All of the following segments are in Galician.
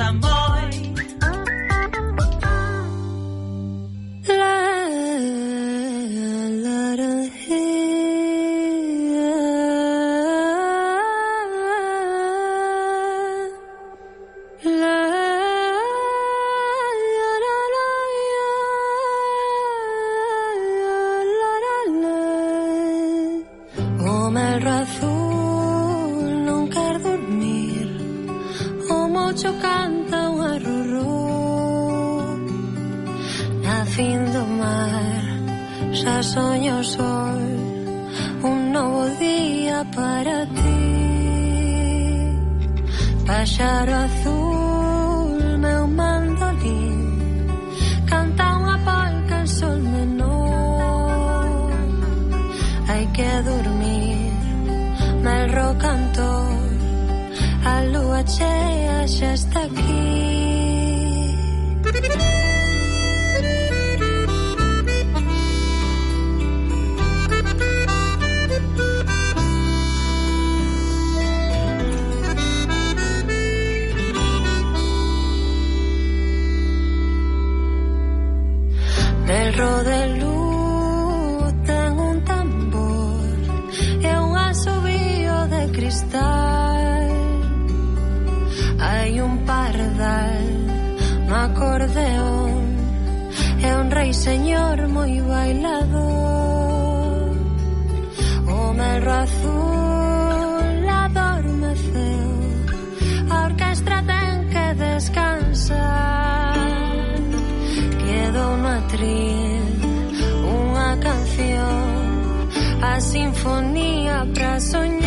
amor. para ti Paxaro azul, meu mandolín Canta unha polca en sol menor Hai que dormir, mal cantor A lúa chea xa está aquí. rostro de luz ten un tambor e un asobío de cristal. Hai un pardal no acordeón e un rei señor moi bailador. O melro azul sinfonía pra soñar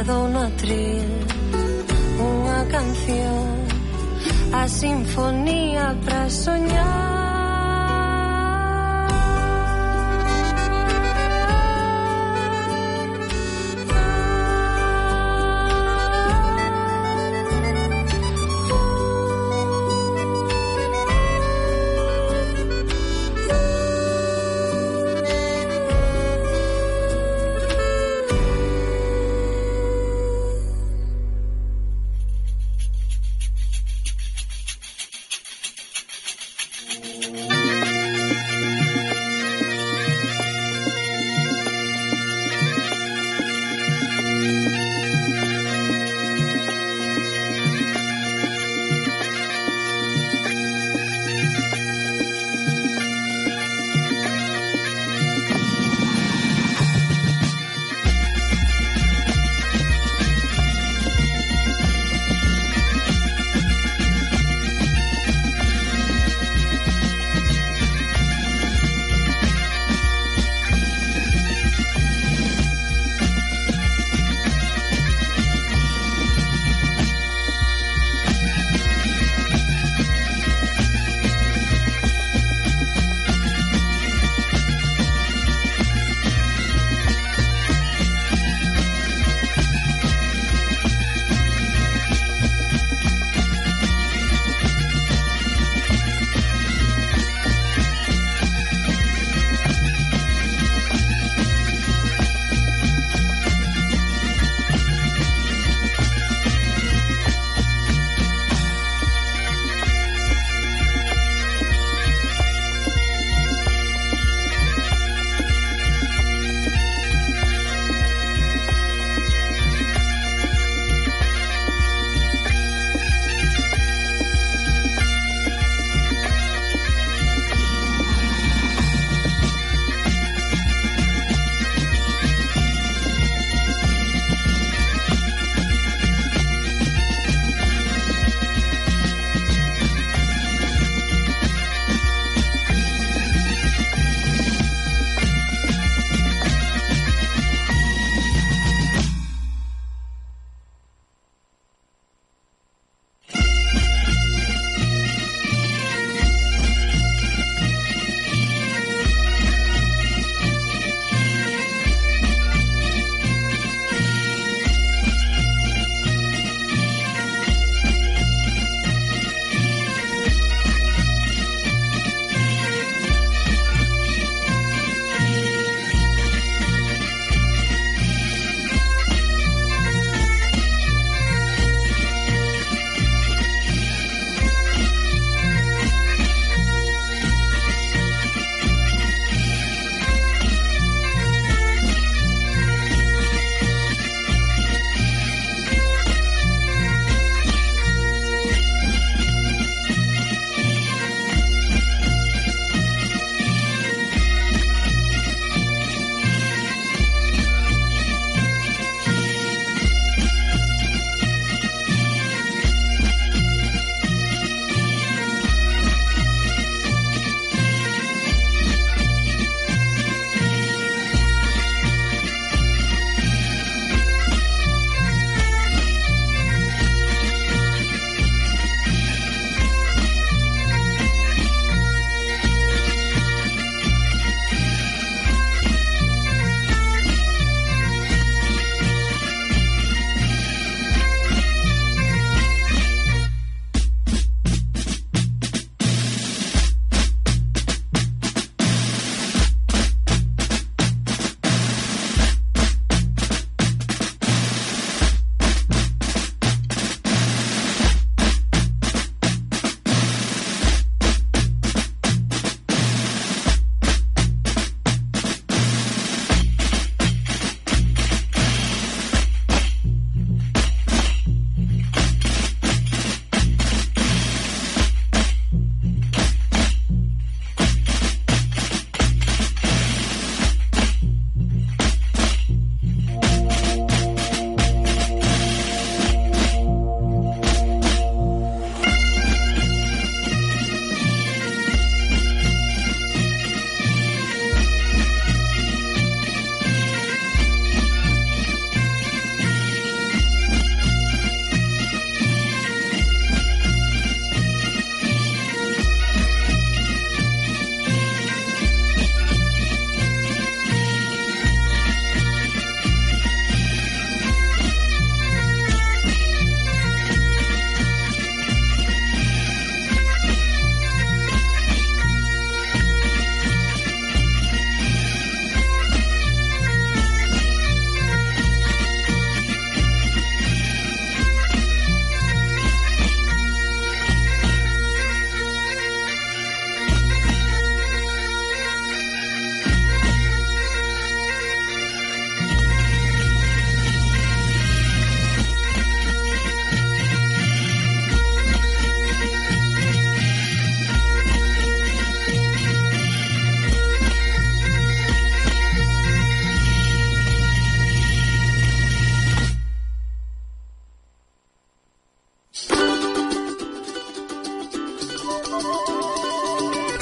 quedou no atril Unha canción A sinfonía pra soñar.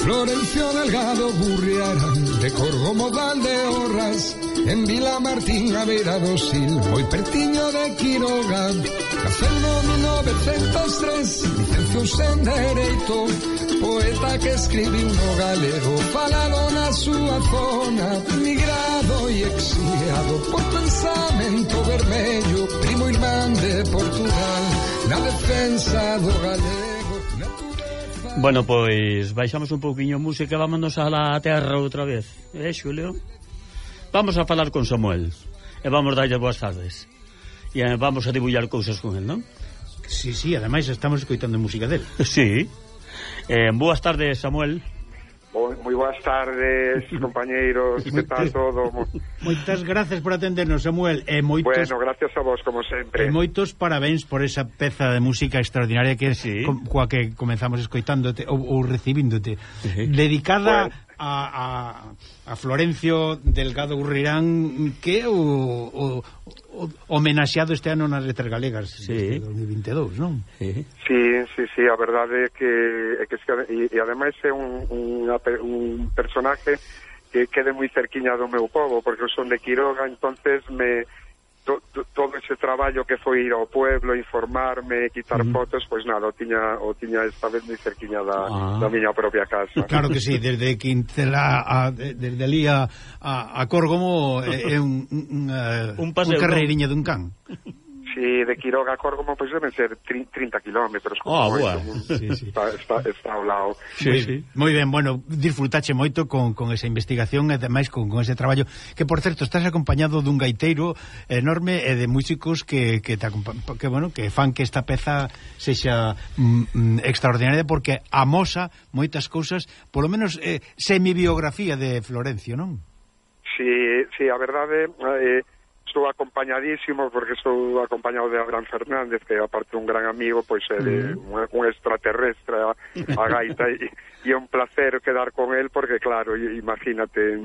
Florencio Delgado Burriara, de Corgo Modal de Horras, en Vila Martín Aveira Silvo y Pertiño de Quiroga, Cacerno 1903, Licencio Sendereito, poeta que escribió galego, falaron a su zona, migrado y exiliado por pensamento vermelho, primo irmán de Portugal, la defensa do galego. Bueno, pois baixamos un pouquiño música e vámonos a la terra outra vez. Eh, Xulio? Vamos a falar con Samuel e vamos darlle boas tardes. E eh, vamos a dibullar cousas con el, non? Sí, sí, ademais estamos escoitando música del. Sí. Eh, boas tardes, Samuel. Moi boas tardes, compañeiros, que tal todo? Moitas gracias por atendernos, Samuel. E moitos, bueno, gracias a vos, como sempre. E moitos parabéns por esa peza de música extraordinaria que sí. co, coa que comenzamos escoitándote ou, ou recibíndote. Sí. Dedicada bueno. a, a, a Florencio Delgado Urrirán, que o... o homenaxeado este ano nas letras galegas sí. 2022, non? Sí. sí, sí, sí, a verdade é que, é que e, e ademais é un, un, un personaje que quede moi cerquiña do meu povo, porque eu son de Quiroga, entonces me to, to, todo ese traballo que foi ir ao pueblo, informarme, quitar mm. fotos, pois nada, o tiña, o tiña esta vez moi cerquiña da, ah. da miña propia casa. Claro que sí, desde Quintela, a, desde ali a, a, a Córgomo é eh, un, un, un, un carreiriña dun can. si de Quiroga a Córdoba pois deben ser 30 kilómetros. Oh, boa. Sí, sí. Está, está, está ao lado. Sí, moi, sí. moi ben, bueno, disfrutache moito con, con esa investigación e demais con, con ese traballo, que por certo estás acompañado dun gaiteiro enorme e de músicos que, que, te que, bueno, que fan que esta peza sexa mm, mm, extraordinaria porque amosa moitas cousas, polo menos eh, semibiografía de Florencio, non? Sí, sí, a verdade... Eh, estou acompañadísimo porque estou acompañado de Abraham Fernández que aparte un gran amigo pois é de, un, un extraterrestre a, a gaita e, e é un placer quedar con él porque claro imagínate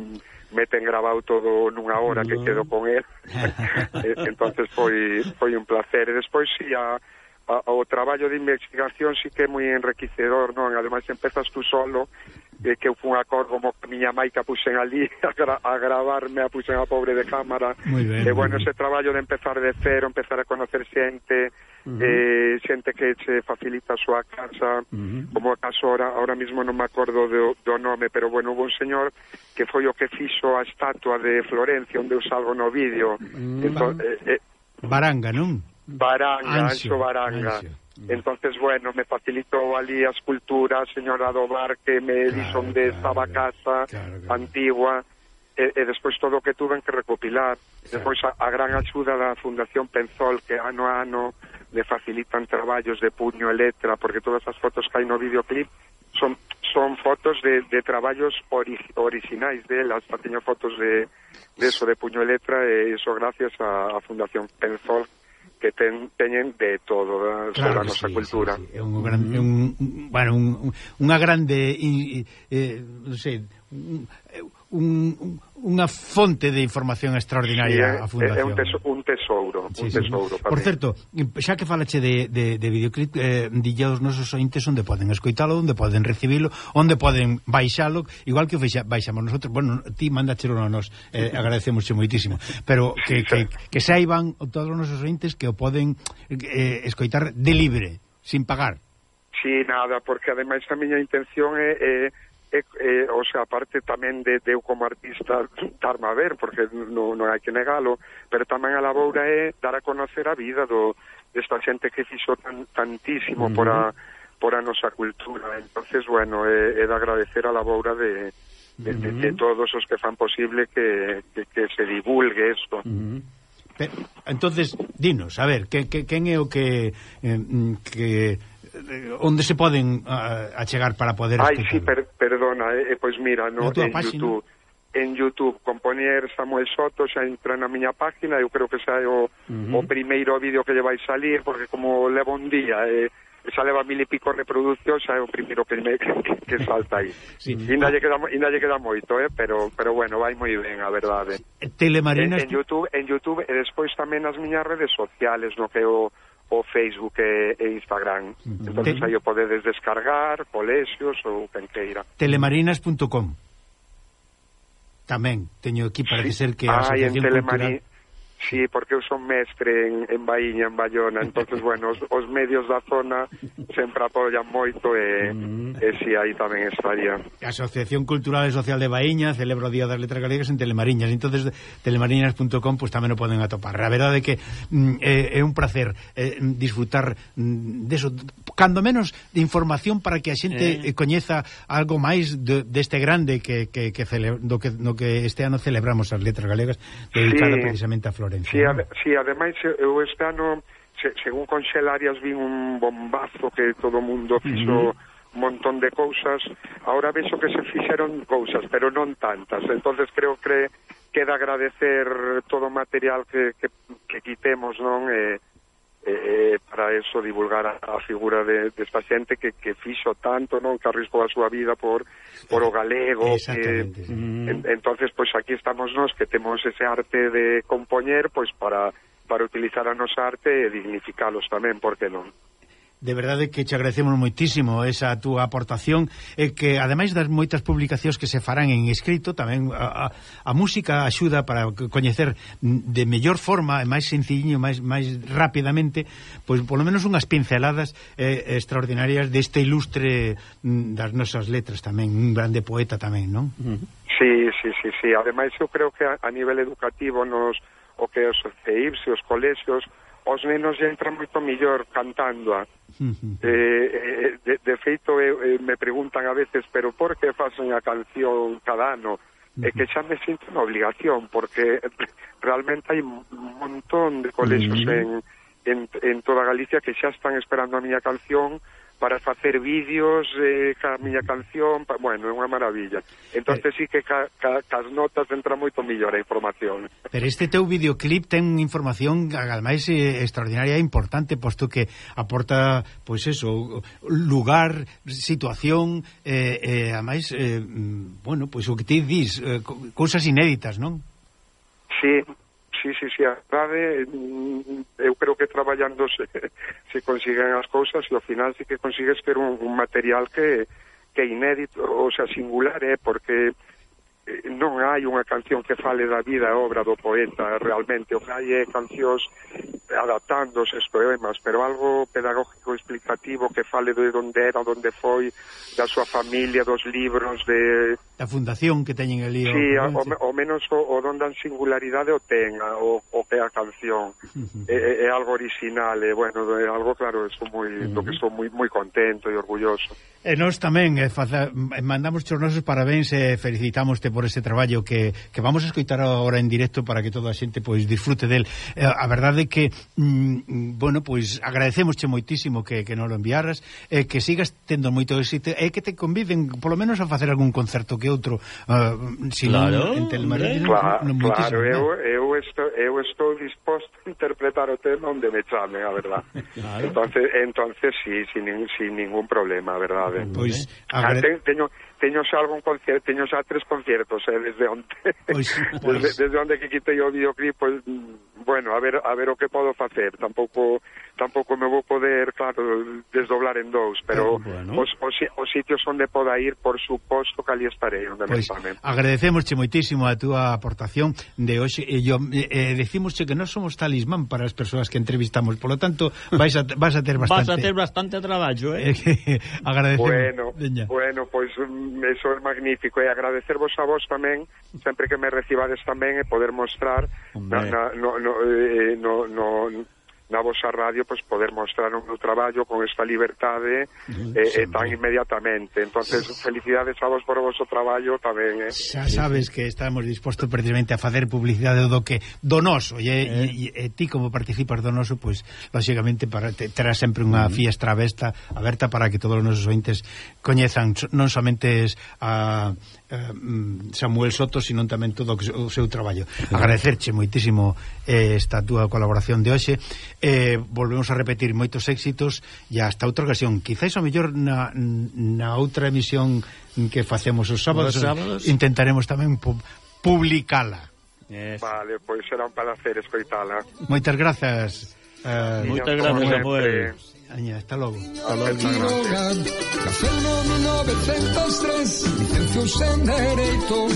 meten grabado todo nunha hora que quedo con él. Entonces foi, foi un placer. E despois si a a, o traballo de investigación sí que é moi enriquecedor, non? Ademais, empezas tú solo, eh, que eu fun a cor como a miña mãe que a puxen ali a, gra a gravarme, a puxen a pobre de cámara. Ben, e, bueno, ese traballo de empezar de cero, empezar a conocer xente, uh -huh. eh, xente que se facilita a súa casa, uh -huh. como acaso ahora, ahora mismo non me acordo do, do nome, pero bueno, hubo un señor que foi o que fixo a estatua de Florencia, onde eu salgo no vídeo. Uh -huh. Entón, eh, eh, Baranga, non? Baranga, Anxo, Anxo Baranga. Anxo. Entonces, bueno, me facilitó ali a escultura, señora do bar que me claro, dixo de claro, esta casa claro, claro. antigua eh, eh, e, e despois todo o que tuven que recopilar. Claro. Despois a, a gran axuda da Fundación Penzol que ano a ano le facilitan traballos de puño e letra, porque todas as fotos que hai no videoclip son son fotos de, de traballos ori, originais delas, teño fotos de, de eso, de puño e letra, eh, e iso gracias a, a Fundación Penzol, que ten, teñen de todo da, claro sobre a nosa sí, cultura. Sí, sí. É un gran, é un, bueno, un, unha grande, eh, non sei, un, un, unha fonte de información extraordinaria sí, a Fundación. É un, teso, un tesouro, sí, un tesouro. Sí. Por mí. certo, xa que falache de, de, de videoclip, eh, dille aos nosos ointes onde poden escoitalo, onde poden recibilo, onde poden baixalo, igual que o feixa, baixamos nosotros, bueno, ti mandachelo a nos, eh, agradecemos moitísimo, pero que, que, que saiban todos os nosos ointes que o poden eh, escoitar de libre, sin pagar. Sí, nada, porque ademais a miña intención é... é e, e, o sea, aparte tamén de, de eu como artista darme a ver, porque non, non hai que negalo, pero tamén a laboura é dar a conocer a vida do, desta xente que fixo tan, tantísimo por, a, por a nosa cultura. entonces bueno, é, é de agradecer a laboura de, de, de, de todos os que fan posible que, que, que se divulgue isto. Mm -hmm. Entonces, dinos, a ver, que, que, quen é o que, eh, mm, que onde se poden uh, achegar para poder Ai, sí, per, perdona, eh, eh, pois mira, no, en página? YouTube en Youtube compoñer Samuel Soto xa entra na miña página eu creo que xa é o, uh -huh. o primeiro vídeo que lle vai salir porque como leva un día eh, xa leva mil e pico reproduccións xa é o primeiro que, me, que, que salta aí sí. ainda, lle queda, ainda lle queda moito eh, pero, pero bueno, vai moi ben a verdade Telemarinas en, en Youtube, en YouTube e despois tamén nas miñas redes sociales no que o o Facebook e, e Instagram. Entonces aí o podedes descargar, colexios ou quen queira. Telemarinas.com Tamén teño aquí para que ser que a ah, Asociación Ai. Cultural... Sí, porque eu son mestre en, en Baíña, en Bayona, entonces, bueno, os, os medios da zona sempre apoian moito e, mm. e si aí tamén estaría. A Asociación Cultural e Social de Baíña celebra o Día das Letras Galegas en Telemariñas, entonces telemariñas.com pues tamén o poden atopar. A verdade é que mm, é, é un placer eh, disfrutar mm, deso, cando menos de información para que a xente eh. eh coñeza algo máis de, deste grande que, que, que cele, do, que, do que este ano celebramos as Letras Galegas dedicada sí. precisamente a Flores. Lourenzo. Si, ade, si ademais, eh, eu este ano, se, según Conxelarias, vin un bombazo que todo o mundo fixo... Uh -huh un montón de cousas, ahora vexo que se fixeron cousas, pero non tantas, entonces creo que queda agradecer todo o material que, que, que quitemos, non? Eh, Eh, eh, para eso divulgar a, a figura de, de de xente que, que fixo tanto, non, que arriscou a súa vida por por o galego, que mm. en, entonces pois pues, aquí estamos nós que temos ese arte de compoñer pois pues, para para utilizar a nosa arte e dignificalos tamén, por que non? de verdade que te agradecemos moitísimo esa túa aportación e que ademais das moitas publicacións que se farán en escrito tamén a, a, a música axuda para coñecer de mellor forma e máis sencillo, máis máis rapidamente, pois polo menos unhas pinceladas eh, extraordinarias deste ilustre mm, das nosas letras tamén, un grande poeta tamén, non? Sí, sí, sí, sí. Ademais eu creo que a, a nivel educativo nos o que os CEIPS e os colexios os nenos entran moito mellor cantándoa. Eh, eh, de, de feito, eh, me preguntan a veces, pero por que facen a canción cada ano? É que xa me sinto unha obligación, porque realmente hai un montón de colexos en, en, en toda Galicia que xa están esperando a miña canción para facer vídeos eh, ca miña canción, pa, bueno, é unha maravilla. Entonces eh. sí que ca, ca, cas notas entra moito millor a información. Pero este teu videoclip ten información ademais eh, extraordinaria e importante, posto que aporta, pois pues eso, lugar, situación, eh, eh, ademais, eh, mm, bueno, pois pues, o que te dis, eh, cousas inéditas, non? Sí, sí, sí, sí, a verdade, mm, eu creo que traballando se, se consiguen as cousas e ao final sí que consigues ter un, un material que, que inédito, o sea, singular, eh, porque non hai unha canción que fale da vida e obra do poeta realmente, o que hai é cancións adaptando os poemas pero algo pedagógico explicativo que fale de onde era, onde foi da súa familia, dos libros de... da fundación que teñen ali sí, o, o menos o, o donde dan singularidade o ten o, o que a canción. É, é algo original e bueno, é algo claro estou moi, uh -huh. do que estou moi, moi contento e orgulloso. E nós tamén eh, faza, mandamos os nosos parabéns e eh, felicitamos te por ese traballo que, que vamos a escoitar agora en directo para que toda a xente pois disfrute del. Eh, a verdade é que mm, bueno, pois agradecemosche moitísimo que, que nos lo enviaras, eh, que sigas tendo moito éxito e eh, que te conviden polo menos a facer algún concerto que outro, uh, si claro, non, en Telmarín. Eh? Claro, no, claro eu, eu, estou, eu estou disposto a interpretar o tema onde me chame, a verdad. claro. Entonces, entonces sí, sin, sin ningún problema, a verdade. Pois, pues, agradecemos. Ah, teño, teño xa algún concierto, teño xa tres conciertos, eh, desde onde. Pois, pois. Desde, desde onde que quitei o videoclip, pois, mm, bueno, a ver, a ver o que podo facer, tampouco tampouco me vou poder, claro, desdoblar en dous, pero eh, bueno. os, os, os sitios onde poda ir, por suposto, cali estarei onde pois, me estamen. Agradecemosche moitísimo a túa aportación de hoxe, e yo, eh, decimosche que non somos talismán para as persoas que entrevistamos, polo tanto, vais a, vas a ter bastante... Vas a ter bastante traballo, eh? eh agradecemos. Bueno, Deña. bueno, pois pues, eso é magnífico, e agradecervos a vos tamén, sempre que me recibades tamén, e poder mostrar na, na, no, no, eh, no, no na vosa radio pois poder mostrar o meu traballo con esta liberdade eh, eh, tan inmediatamente. Entonces, felicidades a vos por o vosso traballo tamén, eh. Xa sabes que estamos dispostos precisamente a facer publicidade do que donoso, e, eh. e, e, ti como participas donoso, pois lógicamente para te, terás sempre unha fiestra besta aberta para que todos os nosos ointes coñezan non somente a Eh, mm, Samuel Soto, sino tamén todo o seu traballo. Agradecerche moitísimo eh, esta túa colaboración de hoxe. Eh, volvemos a repetir moitos éxitos e hasta outra ocasión. Quizáis o mellor na, na outra emisión que facemos os sábados, os sábados. intentaremos tamén pu publicala. Yes. Vale, pois será un placer escoitala. Moitas grazas. Eh, Moitas grazas, Samuel. Sempre. Aña, hasta logo. Hasta logo. Naceu no 1903, licenciouse en Dereito,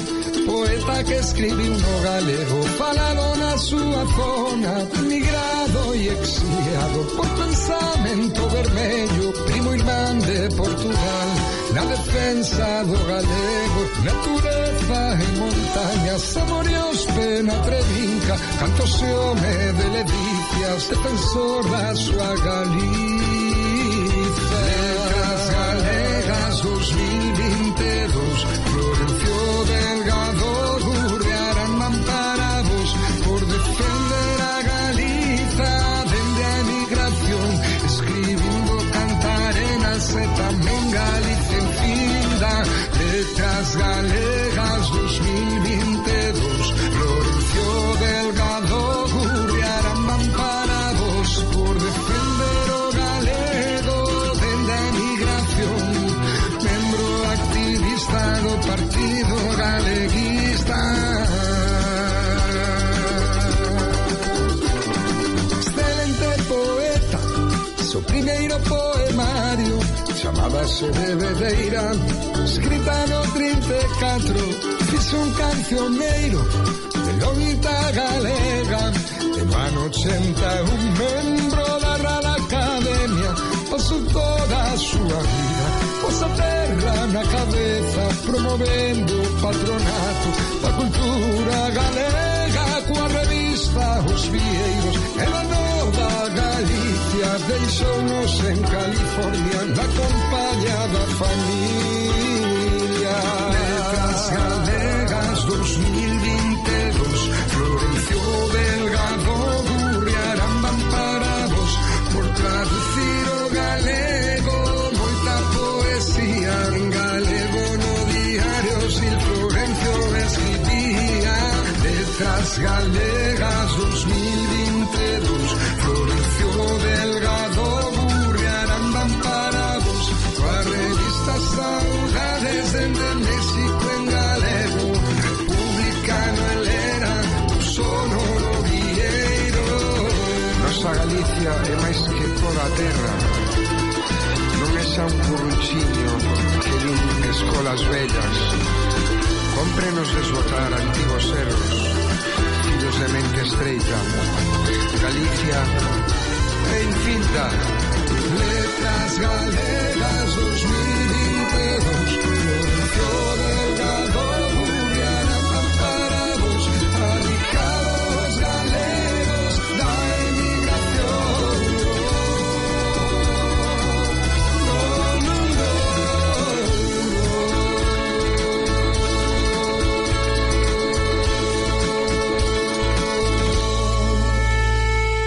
poeta que escribiu no galego, falado na súa zona, migrado e exiliado por pensamento vermello, primo irmán de Portugal, na defensa do galego Natureza e montaña, saboreos pena trevinca Canto se home de levicias defensor da súa Galiza Letras galegas dos mil got it. clase de bebeira Escrita no 34 Fixo un cancioneiro De lonita galega De mano 81 Membro da Real Academia Paso toda a súa vida Posa terra na cabeza Promovendo o patronato Da cultura galega Coa revista Os Vieiros E na nova Galia delicias del Somos en California, la acompañada familia. frenos de antiguos cerros, filos de mente estrecha, Galicia e infinta, letras galegas.